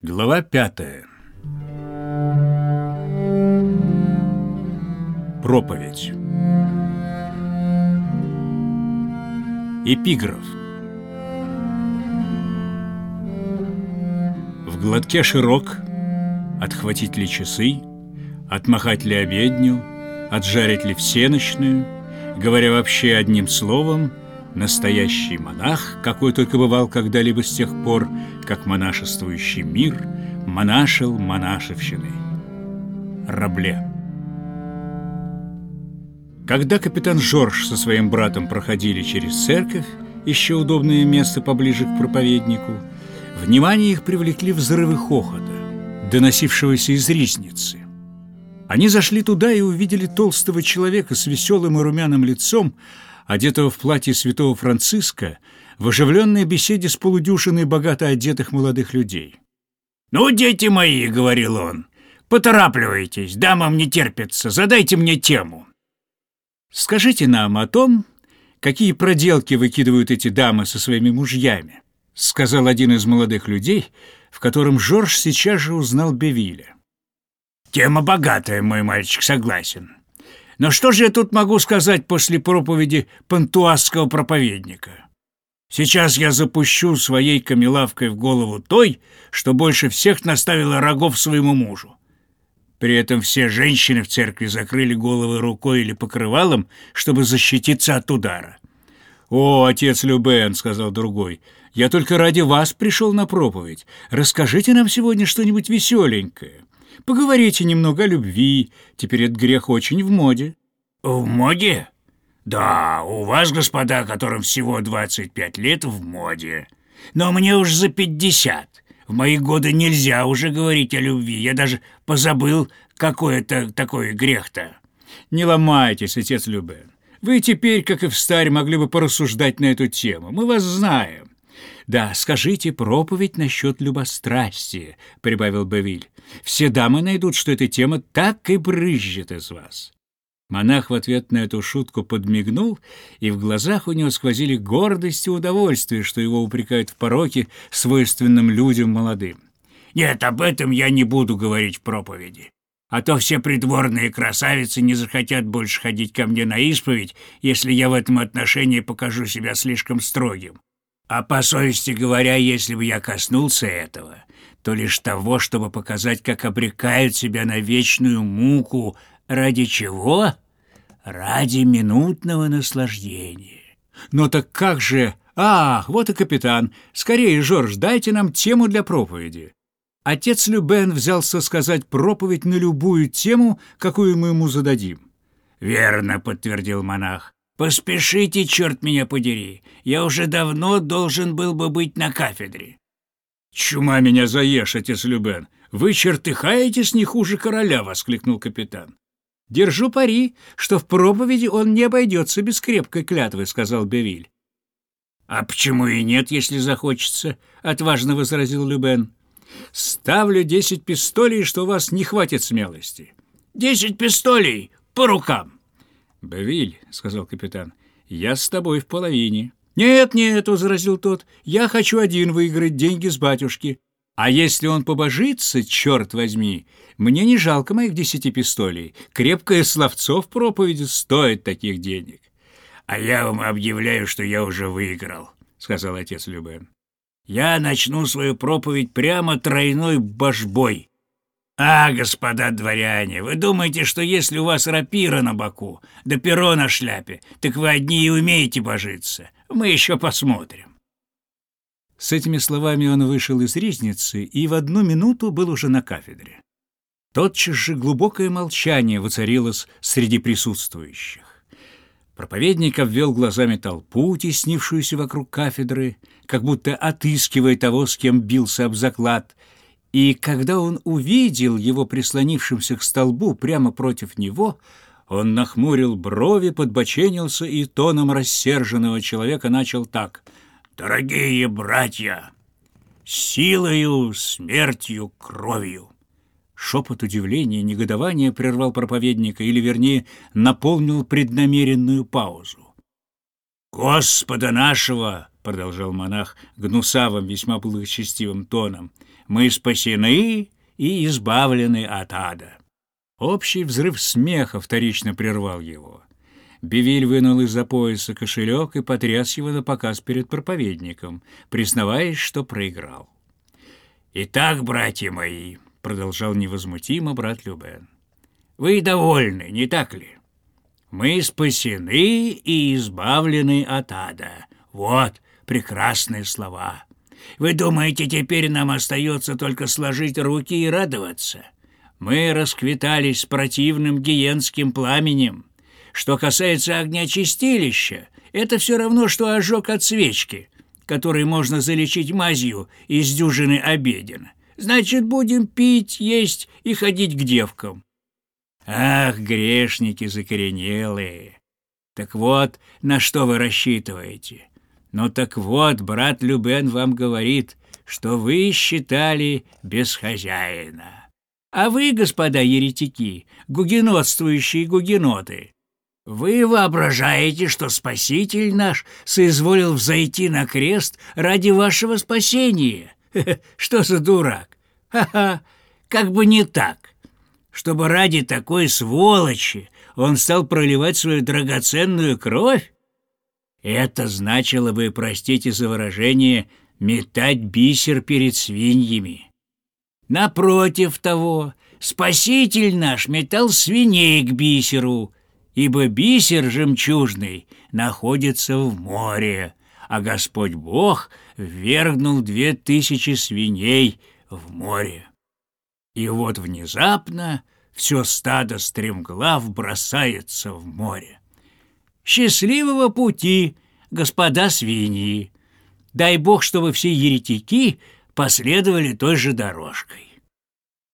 Глава пятая. Проповедь. Эпиграф. В глотке широк, отхватить ли часы, отмахать ли обедню, отжарить ли всеночную, говоря вообще одним словом, настоящий монах, какой только бывал когда-либо с тех пор, как монашествующий мир монашил монашевщиной. Рабле. Когда капитан Жорж со своим братом проходили через церковь, еще удобное место поближе к проповеднику, внимание их привлекли взрывы хохота, доносившегося из ризницы. Они зашли туда и увидели толстого человека с веселым и румяным лицом, одетого в платье святого Франциска, в оживленной беседе с полудюшиной богато одетых молодых людей. «Ну, дети мои», — говорил он, — «поторапливайтесь, дамам не терпится, задайте мне тему». «Скажите нам о том, какие проделки выкидывают эти дамы со своими мужьями», — сказал один из молодых людей, в котором Жорж сейчас же узнал Бевиля. «Тема богатая, мой мальчик, согласен. Но что же я тут могу сказать после проповеди пантуасского проповедника? Сейчас я запущу своей камелавкой в голову той, что больше всех наставила рогов своему мужу. При этом все женщины в церкви закрыли головы рукой или покрывалом, чтобы защититься от удара. «О, отец Любен», — сказал другой, — «я только ради вас пришел на проповедь. Расскажите нам сегодня что-нибудь веселенькое». Поговорите немного о любви. Теперь этот грех очень в моде». «В моде? Да, у вас, господа, которым всего 25 лет, в моде. Но мне уж за 50. В мои годы нельзя уже говорить о любви. Я даже позабыл, какой это такой грех-то». «Не ломайтесь, отец Любен. Вы теперь, как и в старе, могли бы порассуждать на эту тему. Мы вас знаем. «Да, скажите проповедь насчет любострастия», — прибавил Бевиль. «Все дамы найдут, что эта тема так и брызжет из вас». Монах в ответ на эту шутку подмигнул, и в глазах у него сквозили гордость и удовольствие, что его упрекают в пороке, свойственным людям молодым. «Нет, об этом я не буду говорить в проповеди. А то все придворные красавицы не захотят больше ходить ко мне на исповедь, если я в этом отношении покажу себя слишком строгим. А по совести говоря, если бы я коснулся этого, то лишь того, чтобы показать, как обрекают себя на вечную муку. Ради чего? Ради минутного наслаждения. Но так как же... Ах, вот и капитан. Скорее, Жорж, дайте нам тему для проповеди. Отец Любен взялся сказать проповедь на любую тему, какую мы ему зададим. «Верно», — подтвердил монах. Поспешите, черт меня подери, я уже давно должен был бы быть на кафедре. Чума меня заешь, отец Любен. Вы чертыхаетесь не хуже короля, воскликнул капитан. Держу пари, что в проповеди он не обойдется без крепкой клятвы, сказал Бевиль. А почему и нет, если захочется, отважно возразил Любен. Ставлю десять пистолей, что у вас не хватит смелости. Десять пистолей по рукам. «Бавиль», — сказал капитан, — «я с тобой в половине». «Нет, нет», — возразил тот, — «я хочу один выиграть деньги с батюшки. А если он побожится, черт возьми, мне не жалко моих десяти пистолей. Крепкое словцо в проповеди стоит таких денег». «А я вам объявляю, что я уже выиграл», — сказал отец Любен. «Я начну свою проповедь прямо тройной божбой. «А, господа дворяне, вы думаете, что если у вас рапира на боку, да перо на шляпе, так вы одни и умеете божиться? Мы еще посмотрим». С этими словами он вышел из ризницы и в одну минуту был уже на кафедре. Тотчас же глубокое молчание воцарилось среди присутствующих. Проповедник обвел глазами толпу, теснившуюся вокруг кафедры, как будто отыскивая того, с кем бился об заклад, и когда он увидел его прислонившимся к столбу прямо против него, он нахмурил брови, подбоченился и тоном рассерженного человека начал так. «Дорогие братья, силою, смертью, кровью!» Шепот удивления, негодования прервал проповедника, или, вернее, наполнил преднамеренную паузу. «Господа нашего — продолжал монах гнусавым, весьма благочестивым тоном, — «мы спасены и избавлены от ада». Общий взрыв смеха вторично прервал его. Бивиль вынул из-за пояса кошелек и потряс его на показ перед проповедником, признаваясь, что проиграл. «Итак, братья мои», — продолжал невозмутимо брат Любен, — «вы довольны, не так ли? Мы спасены и избавлены от ада. Вот прекрасные слова. Вы думаете, теперь нам остается только сложить руки и радоваться? Мы расквитались с противным гиенским пламенем. Что касается огня чистилища, это все равно, что ожог от свечки, который можно залечить мазью из дюжины обеден. Значит, будем пить, есть и ходить к девкам. Ах, грешники закоренелые! Так вот, на что вы рассчитываете? Ну так вот, брат Любен вам говорит, что вы считали без хозяина. А вы, господа еретики, гугенотствующие гугеноты, вы воображаете, что Спаситель наш соизволил взойти на крест ради вашего спасения? Что за дурак? Ха-ха, как бы не так. Чтобы ради такой сволочи он стал проливать свою драгоценную кровь? Это значило бы, простите за выражение, метать бисер перед свиньями. Напротив того, Спаситель наш метал свиней к бисеру, ибо бисер жемчужный находится в море, а Господь Бог ввергнул две тысячи свиней в море. И вот внезапно все стадо стремглав бросается в море. Счастливого пути, господа свиньи! Дай Бог, чтобы все еретики последовали той же дорожкой.